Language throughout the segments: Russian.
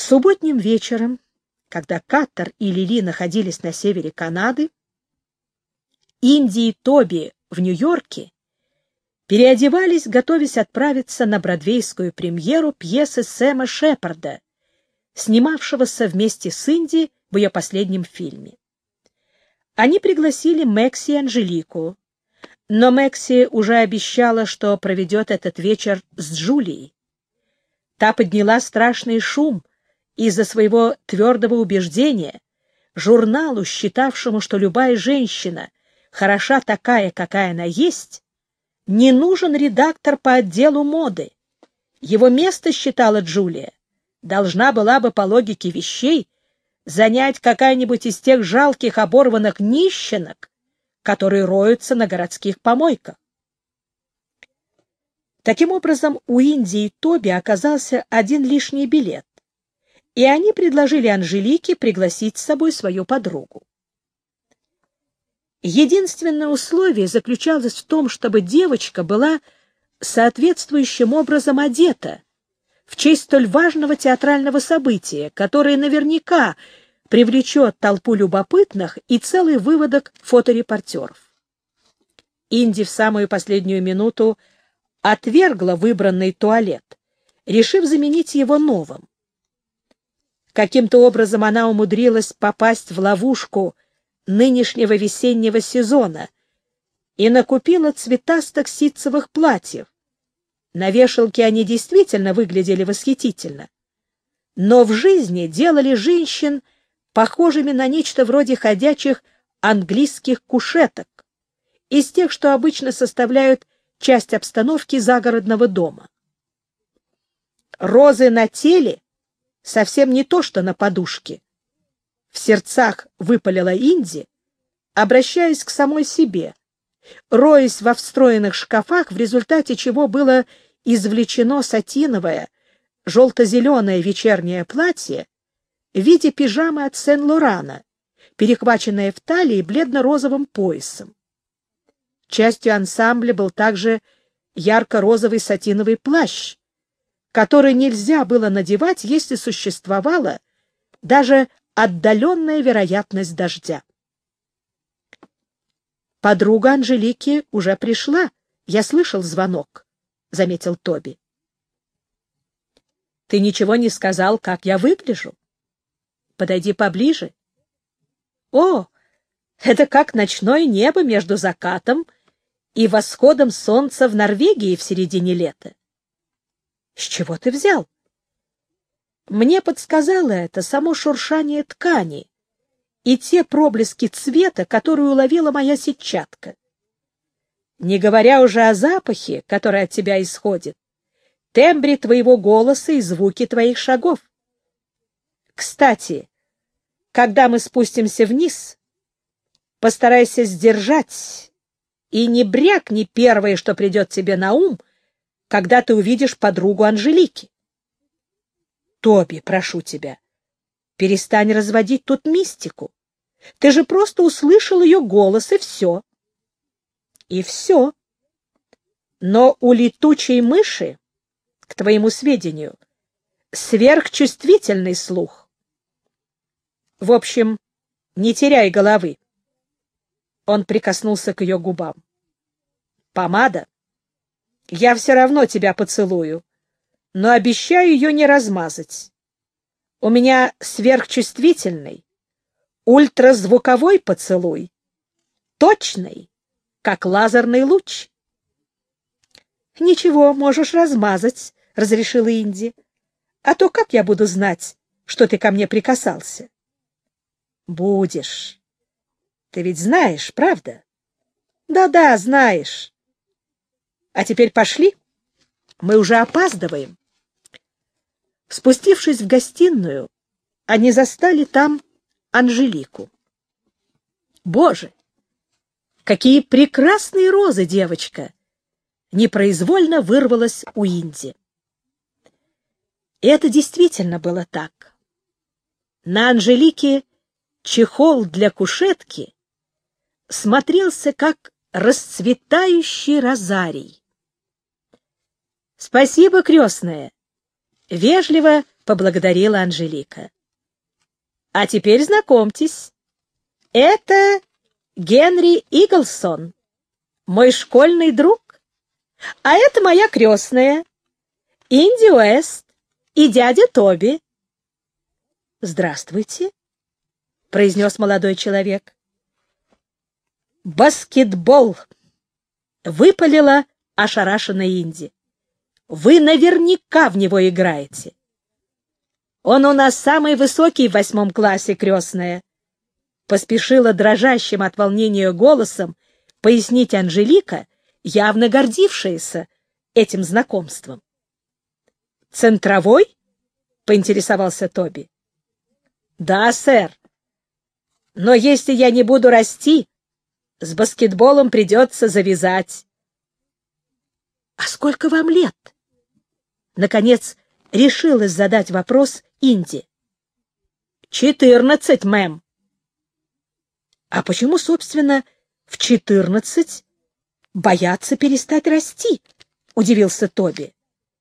Субботним вечером, когда Каттер и Лили находились на севере Канады, Инди и Тоби в Нью-Йорке переодевались, готовясь отправиться на бродвейскую премьеру пьесы Сэма Шепарда, снимавшегося вместе с Инди в ее последнем фильме. Они пригласили Мэкси и Анжелику, но Мэкси уже обещала, что проведет этот вечер с Джулией. Та подняла страшный шум из-за своего твердого убеждения, журналу, считавшему, что любая женщина хороша такая, какая она есть, не нужен редактор по отделу моды. Его место, считала Джулия, должна была бы по логике вещей занять какая-нибудь из тех жалких оборванных нищенок, которые роются на городских помойках. Таким образом, у Индии Тоби оказался один лишний билет, и они предложили Анжелике пригласить с собой свою подругу. Единственное условие заключалось в том, чтобы девочка была соответствующим образом одета в честь столь важного театрального события, которое наверняка привлечет толпу любопытных и целый выводок фоторепортеров. Инди в самую последнюю минуту отвергла выбранный туалет, решив заменить его новым. Каким-то образом она умудрилась попасть в ловушку нынешнего весеннего сезона и накупила цветастых ситцевых платьев. На вешалке они действительно выглядели восхитительно, но в жизни делали женщин похожими на нечто вроде ходячих английских кушеток, из тех, что обычно составляют часть обстановки загородного дома. Розы на теле совсем не то, что на подушке. В сердцах выпалила Инди, обращаясь к самой себе, роясь во встроенных шкафах, в результате чего было извлечено сатиновое, желто-зеленое вечернее платье, в виде пижамы от Сен-Лорана, перехваченная в талии бледно-розовым поясом. Частью ансамбля был также ярко-розовый сатиновый плащ, который нельзя было надевать, если существовала даже отдаленная вероятность дождя. Подруга Анжелики уже пришла. Я слышал звонок, — заметил Тоби. — Ты ничего не сказал, как я выгляжу? Подойди поближе. О, это как ночное небо между закатом и восходом солнца в Норвегии в середине лета. С чего ты взял? Мне подсказало это само шуршание ткани и те проблески цвета, которые уловила моя сетчатка. Не говоря уже о запахе, который от тебя исходит, тембре твоего голоса и звуки твоих шагов. Кстати, когда мы спустимся вниз, постарайся сдержать и не брякни первое, что придет тебе на ум, когда ты увидишь подругу Анжелики. Тоби, прошу тебя, перестань разводить тут мистику. Ты же просто услышал ее голос, и все. И все. Но у летучей мыши, к твоему сведению, сверхчувствительный слух. В общем, не теряй головы. Он прикоснулся к ее губам. Помада? Я все равно тебя поцелую, но обещаю ее не размазать. У меня сверхчувствительный, ультразвуковой поцелуй, точный, как лазерный луч. — Ничего, можешь размазать, — разрешила Инди. — А то как я буду знать, что ты ко мне прикасался? Будешь. Ты ведь знаешь, правда? Да-да, знаешь. А теперь пошли. Мы уже опаздываем. Спустившись в гостиную, они застали там Анжелику. Боже, какие прекрасные розы, девочка! Непроизвольно вырвалась у Инди. Это действительно было так. На Анжелике чехол для кушетки смотрелся как расцветающий розарий. «Спасибо, крестная!» — вежливо — поблагодарила Анжелика. «А теперь знакомьтесь. Это Генри Иглсон, мой школьный друг. А это моя крестная, Инди Уэст и дядя Тоби». «Здравствуйте», — произнес молодой человек. «Баскетбол!» — выпалила ошарашенная Инди. «Вы наверняка в него играете. Он у нас самый высокий в восьмом классе, крестная!» Поспешила дрожащим от волнения голосом пояснить Анжелика, явно гордившаяся этим знакомством. «Центровой?» — поинтересовался Тоби. «Да, сэр. Но если я не буду расти, с баскетболом придется завязать. — А сколько вам лет? Наконец, решилась задать вопрос Инди. — Четырнадцать, мэм. — А почему, собственно, в четырнадцать боятся перестать расти? — удивился Тоби.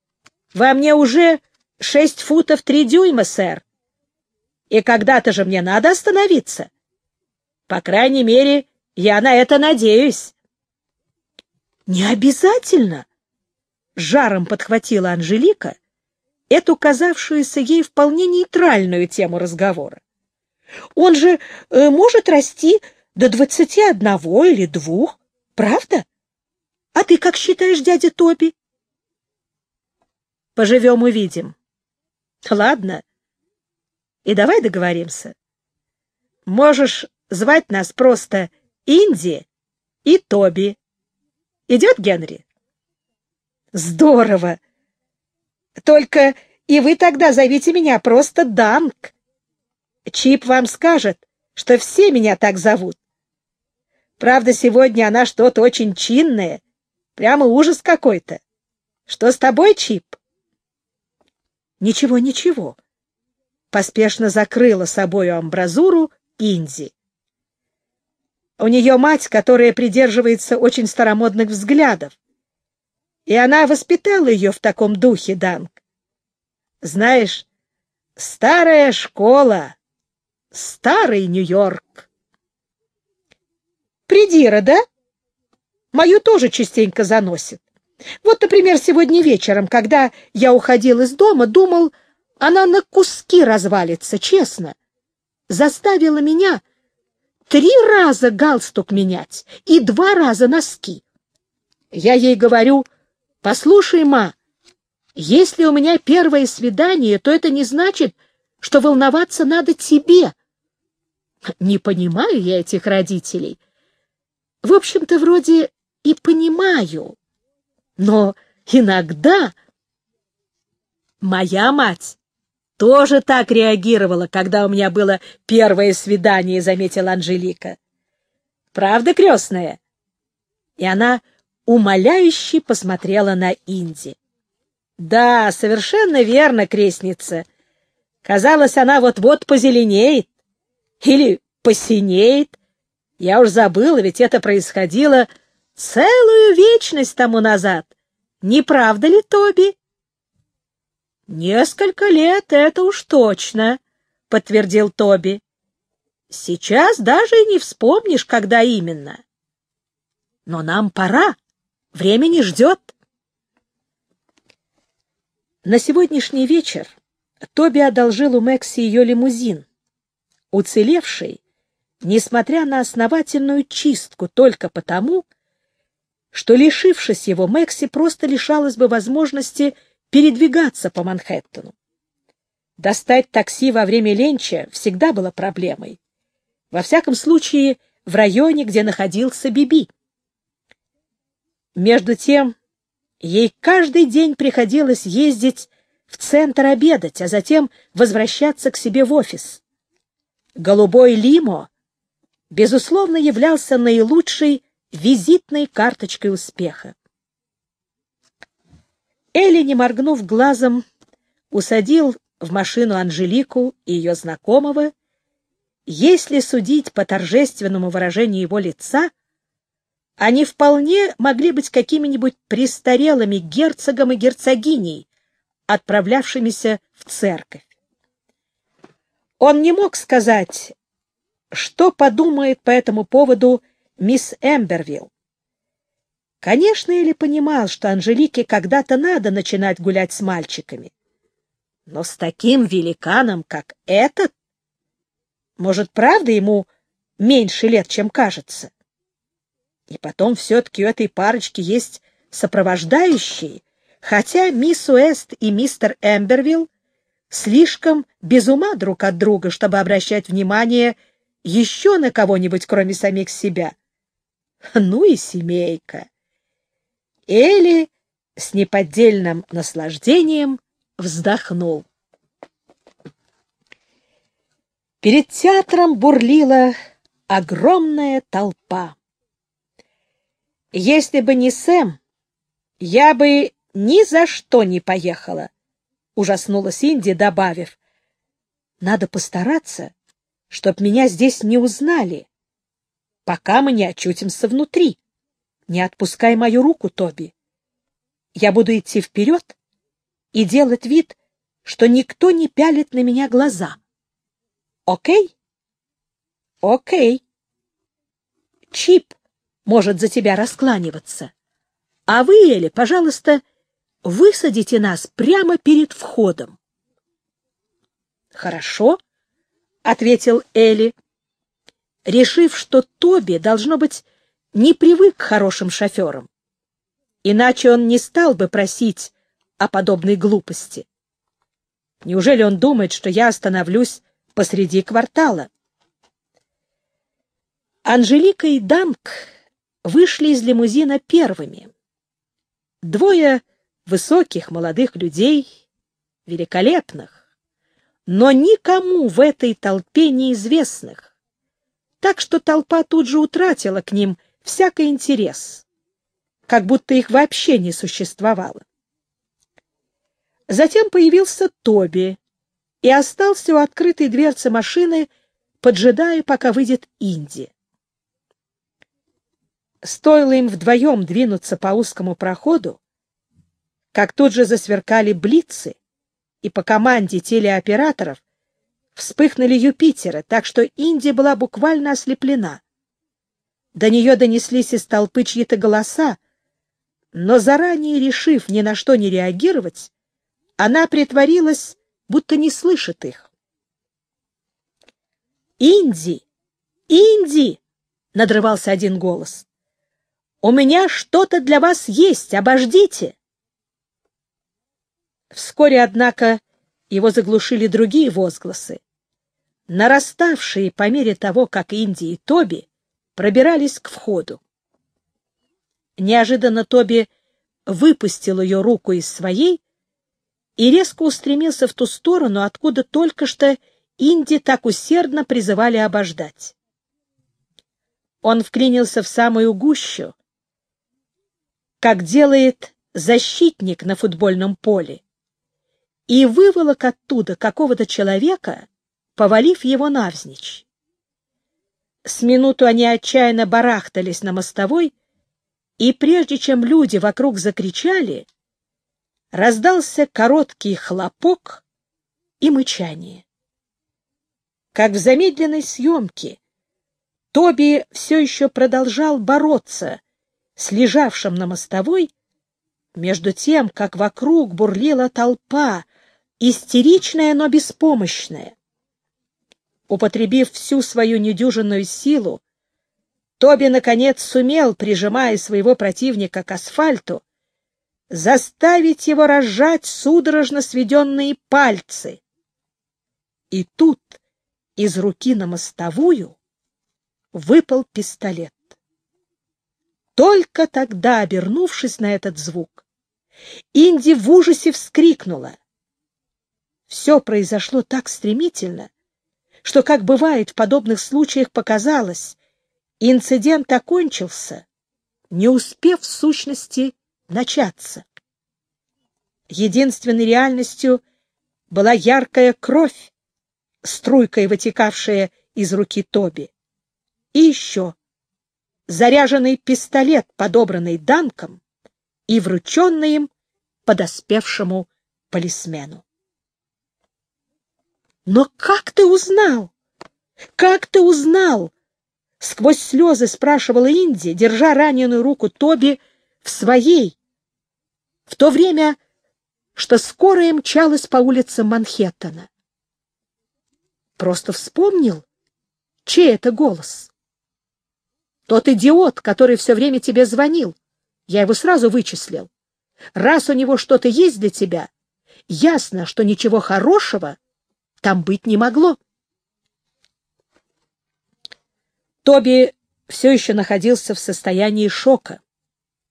— Во мне уже шесть футов три дюйма, сэр. И когда-то же мне надо остановиться. По крайней мере, я на это надеюсь. — Не обязательно, — жаром подхватила Анжелика эту казавшуюся ей вполне нейтральную тему разговора. — Он же э, может расти до двадцати одного или двух, правда? А ты как считаешь, дядя Тоби? — Поживем — увидим. — Ладно. И давай договоримся. Можешь звать нас просто Инди и Тоби. Идет, Генри? Здорово! Только и вы тогда зовите меня просто Данк. Чип вам скажет, что все меня так зовут. Правда, сегодня она что-то очень чинное, прямо ужас какой-то. Что с тобой, Чип? Ничего, ничего. Поспешно закрыла собою амбразуру Инди. У нее мать, которая придерживается очень старомодных взглядов. И она воспитала ее в таком духе, Данк. Знаешь, старая школа, старый Нью-Йорк. Придира, да? Мою тоже частенько заносит. Вот, например, сегодня вечером, когда я уходил из дома, думал, она на куски развалится, честно. Заставила меня три раза галстук менять и два раза носки. Я ей говорю, послушай, ма, если у меня первое свидание, то это не значит, что волноваться надо тебе. Не понимаю я этих родителей. В общем-то, вроде и понимаю. Но иногда моя мать тоже так реагировала, когда у меня было первое свидание, — заметила Анжелика. — Правда, крестная? И она умоляюще посмотрела на Инди. — Да, совершенно верно, крестница. Казалось, она вот-вот позеленеет или посинеет. Я уж забыла, ведь это происходило целую вечность тому назад. Не правда ли, Тоби? Несколько лет, это уж точно, подтвердил Тоби. Сейчас даже и не вспомнишь, когда именно. Но нам пора, время не ждет. На сегодняшний вечер Тоби одолжил у Мэкси ее лимузин, уцелевший, несмотря на основательную чистку, только потому, что, лишившись его, Мэкси просто лишалась бы возможности передвигаться по Манхэттену. Достать такси во время ленча всегда было проблемой. Во всяком случае, в районе, где находился Биби. Между тем, ей каждый день приходилось ездить в центр обедать, а затем возвращаться к себе в офис. Голубой лимо, безусловно, являлся наилучшей визитной карточкой успеха. Элли, не моргнув глазом, усадил в машину Анжелику и ее знакомого. Если судить по торжественному выражению его лица, они вполне могли быть какими-нибудь престарелыми герцогом и герцогиней, отправлявшимися в церковь. Он не мог сказать, что подумает по этому поводу мисс Эмбервилл. Конечно, Эли понимал, что Анжелике когда-то надо начинать гулять с мальчиками. Но с таким великаном, как этот, может, правда ему меньше лет, чем кажется? И потом все-таки у этой парочки есть сопровождающие, хотя мисс Уэст и мистер Эмбервилл слишком без ума друг от друга, чтобы обращать внимание еще на кого-нибудь, кроме самих себя. Ну и семейка. Элли с неподдельным наслаждением вздохнул. Перед театром бурлила огромная толпа. Если бы не Сэм, я бы ни за что не поехала, — ужаснулась Инди, добавив. Надо постараться, чтоб меня здесь не узнали, пока мы не очутимся внутри. Не отпускай мою руку, Тоби. Я буду идти вперед и делать вид, что никто не пялит на меня глаза. Окей? Окей. Чип может за тебя раскланиваться. А вы, Эли, пожалуйста, высадите нас прямо перед входом. — Хорошо, — ответил Эли, решив, что Тоби, должно быть, не привык к хорошим шоферам. Иначе он не стал бы просить о подобной глупости. Неужели он думает, что я остановлюсь посреди квартала? Анжелика и Данк вышли из лимузина первыми. Двое высоких молодых людей, великолепных, но никому в этой толпе неизвестных, так что толпа тут же утратила к ним всякий интерес, как будто их вообще не существовало. Затем появился Тоби и остался у открытой дверцы машины, поджидая, пока выйдет Инди. Стоило им вдвоем двинуться по узкому проходу, как тут же засверкали блицы, и по команде телеоператоров вспыхнули Юпитеры, так что Индия была буквально ослеплена. До нее донеслись из толпы чьи-то голоса, но заранее решив ни на что не реагировать, она притворилась, будто не слышит их. «Инди! Инди!» — надрывался один голос. У меня что-то для вас есть, обождите. Вскоре, однако, его заглушили другие возгласы, нараставшие по мере того, как Инди и Тоби пробирались к входу. Неожиданно Тоби выпустил ее руку из своей и резко устремился в ту сторону, откуда только что Инди так усердно призывали обождать. Он вклинился в самую гущу, как делает защитник на футбольном поле, и выволок оттуда какого-то человека, повалив его навзничь. С минуту они отчаянно барахтались на мостовой, и прежде чем люди вокруг закричали, раздался короткий хлопок и мычание. Как в замедленной съемке, Тоби все еще продолжал бороться с лежавшим на мостовой, между тем, как вокруг бурлила толпа, истеричная, но беспомощная. Употребив всю свою недюжинную силу, Тоби, наконец, сумел, прижимая своего противника к асфальту, заставить его разжать судорожно сведенные пальцы. И тут из руки на мостовую выпал пистолет. Только тогда, обернувшись на этот звук, Инди в ужасе вскрикнула. Все произошло так стремительно, что, как бывает в подобных случаях, показалось, инцидент окончился, не успев в сущности начаться. Единственной реальностью была яркая кровь, струйкой вытекавшая из руки Тоби. И еще заряженный пистолет, подобранный Данком и врученный им подоспевшему полисмену. «Но как ты узнал? Как ты узнал?» Сквозь слезы спрашивала Инди, держа раненую руку Тоби в своей, в то время, что скорая мчалась по улицам Манхэттена. Просто вспомнил, чей это голос. Тот идиот, который все время тебе звонил. Я его сразу вычислил. Раз у него что-то есть для тебя, ясно, что ничего хорошего там быть не могло. Тоби все еще находился в состоянии шока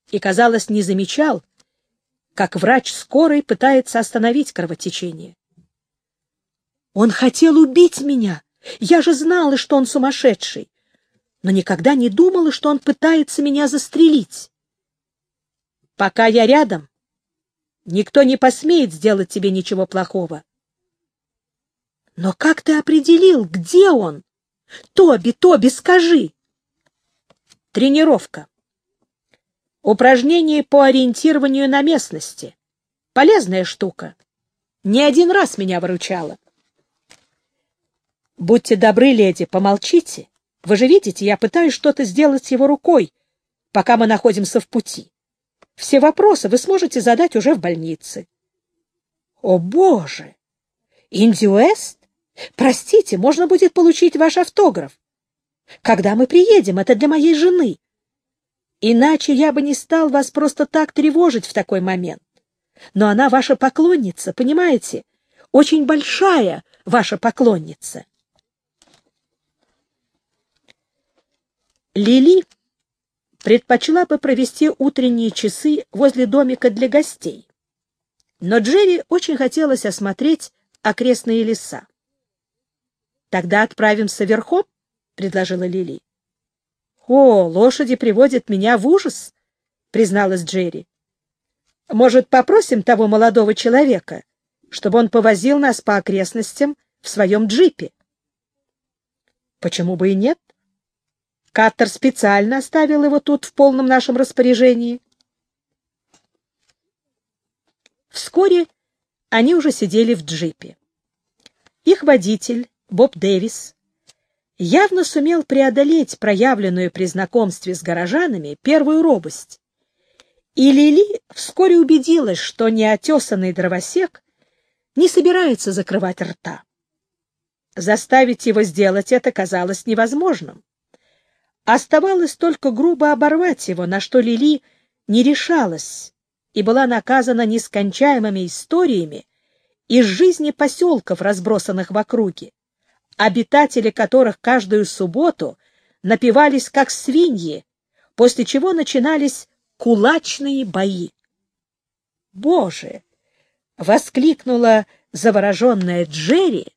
и, казалось, не замечал, как врач скорой пытается остановить кровотечение. Он хотел убить меня. Я же знала, что он сумасшедший, но никогда не думала, что он пытается меня застрелить. Пока я рядом, никто не посмеет сделать тебе ничего плохого. Но как ты определил, где он? Тоби, Тоби, скажи. Тренировка. Упражнение по ориентированию на местности. Полезная штука. Не один раз меня выручала. Будьте добры, леди, помолчите. Вы же видите, я пытаюсь что-то сделать с его рукой, пока мы находимся в пути. Все вопросы вы сможете задать уже в больнице. О, Боже! Инди Уэст? Простите, можно будет получить ваш автограф. Когда мы приедем, это для моей жены. Иначе я бы не стал вас просто так тревожить в такой момент. Но она ваша поклонница, понимаете? Очень большая ваша поклонница. Лили предпочла бы провести утренние часы возле домика для гостей. Но Джерри очень хотелось осмотреть окрестные леса. «Тогда отправимся верхом», — предложила Лили. «О, лошади приводят меня в ужас», — призналась Джерри. «Может, попросим того молодого человека, чтобы он повозил нас по окрестностям в своем джипе?» «Почему бы и нет?» Каттер специально оставил его тут в полном нашем распоряжении. Вскоре они уже сидели в джипе. Их водитель, Боб Дэвис, явно сумел преодолеть проявленную при знакомстве с горожанами первую робость. И Лили вскоре убедилась, что неотесанный дровосек не собирается закрывать рта. Заставить его сделать это казалось невозможным. Оставалось только грубо оборвать его, на что Лили не решалась и была наказана нескончаемыми историями из жизни поселков, разбросанных в округе, обитатели которых каждую субботу напивались как свиньи, после чего начинались кулачные бои. «Боже!» — воскликнула завороженная Джерри,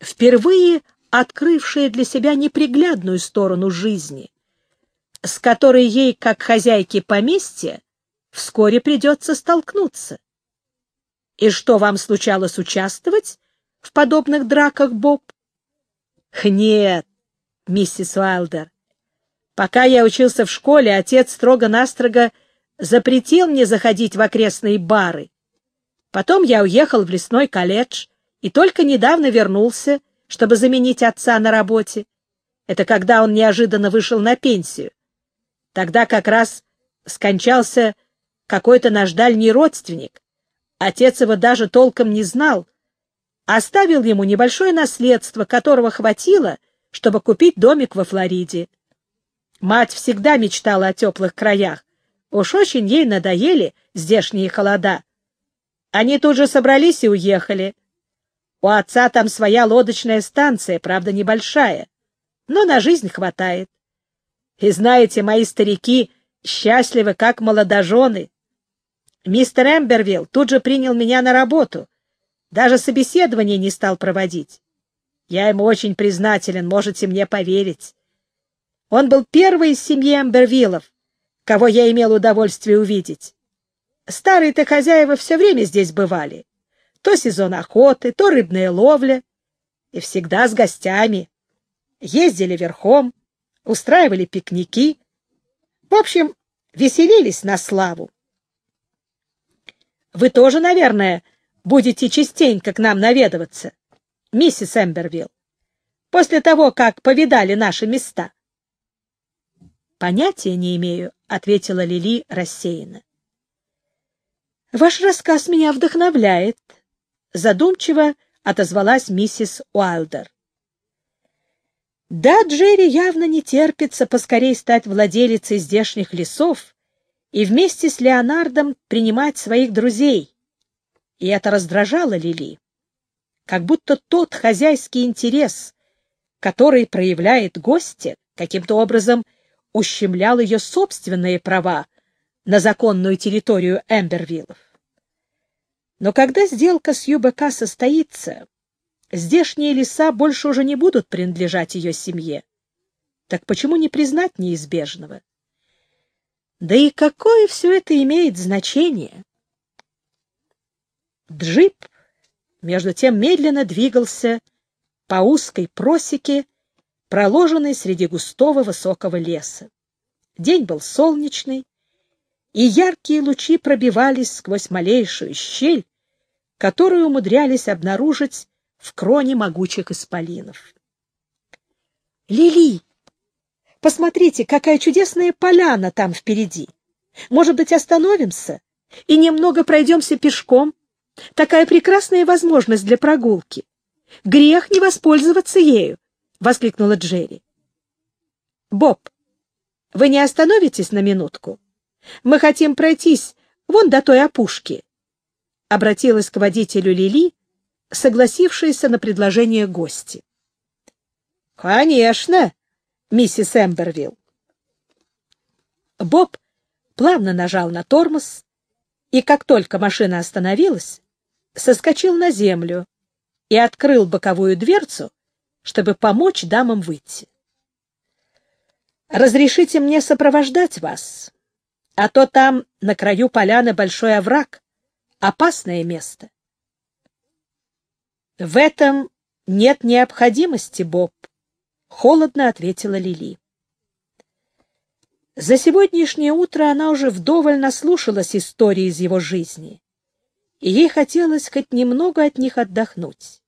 впервые открывшая для себя неприглядную сторону жизни, с которой ей, как хозяйке поместья, вскоре придется столкнуться. И что вам случалось участвовать в подобных драках, Боб? Нет, миссис Уайлдер. Пока я учился в школе, отец строго-настрого запретил мне заходить в окрестные бары. Потом я уехал в лесной колледж и только недавно вернулся чтобы заменить отца на работе. Это когда он неожиданно вышел на пенсию. Тогда как раз скончался какой-то наш дальний родственник. Отец его даже толком не знал. Оставил ему небольшое наследство, которого хватило, чтобы купить домик во Флориде. Мать всегда мечтала о теплых краях. Уж очень ей надоели здешние холода. Они тут же собрались и уехали. У отца там своя лодочная станция, правда, небольшая, но на жизнь хватает. И знаете, мои старики счастливы, как молодожены. Мистер Эмбервилл тут же принял меня на работу, даже собеседование не стал проводить. Я ему очень признателен, можете мне поверить. Он был первый из семьи Эмбервиллов, кого я имел удовольствие увидеть. Старые-то хозяева все время здесь бывали. То сезон охоты, то рыбная ловля. И всегда с гостями. Ездили верхом, устраивали пикники. В общем, веселились на славу. Вы тоже, наверное, будете частенько к нам наведываться, миссис Эмбервилл, после того, как повидали наши места? — Понятия не имею, — ответила Лили рассеянно. — Ваш рассказ меня вдохновляет, — задумчиво отозвалась миссис Уайлдер. Да, Джерри явно не терпится поскорей стать владелицей здешних лесов и вместе с Леонардом принимать своих друзей. И это раздражало Лили. Как будто тот хозяйский интерес, который проявляет гостья, каким-то образом ущемлял ее собственные права на законную территорию Эмбервиллов. Но когда сделка с ЮБК состоится, здешние леса больше уже не будут принадлежать ее семье. Так почему не признать неизбежного? Да и какое все это имеет значение? Джип, между тем, медленно двигался по узкой просеке, проложенной среди густого высокого леса. День был солнечный, и яркие лучи пробивались сквозь малейшую щель, которую умудрялись обнаружить в кроне могучих исполинов. «Лили, посмотрите, какая чудесная поляна там впереди! Может быть, остановимся и немного пройдемся пешком? Такая прекрасная возможность для прогулки! Грех не воспользоваться ею!» — воскликнула Джерри. «Боб, вы не остановитесь на минутку? Мы хотим пройтись вон до той опушки обратилась к водителю Лили, согласившаяся на предложение гости. «Конечно, миссис Эмбервилл». Боб плавно нажал на тормоз, и как только машина остановилась, соскочил на землю и открыл боковую дверцу, чтобы помочь дамам выйти. «Разрешите мне сопровождать вас, а то там на краю поляны большой овраг, опасное место. В этом нет необходимости, Боб, холодно ответила Лили. За сегодняшнее утро она уже вдоволь наслушалась истории из его жизни, и ей хотелось хоть немного от них отдохнуть.